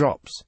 drops.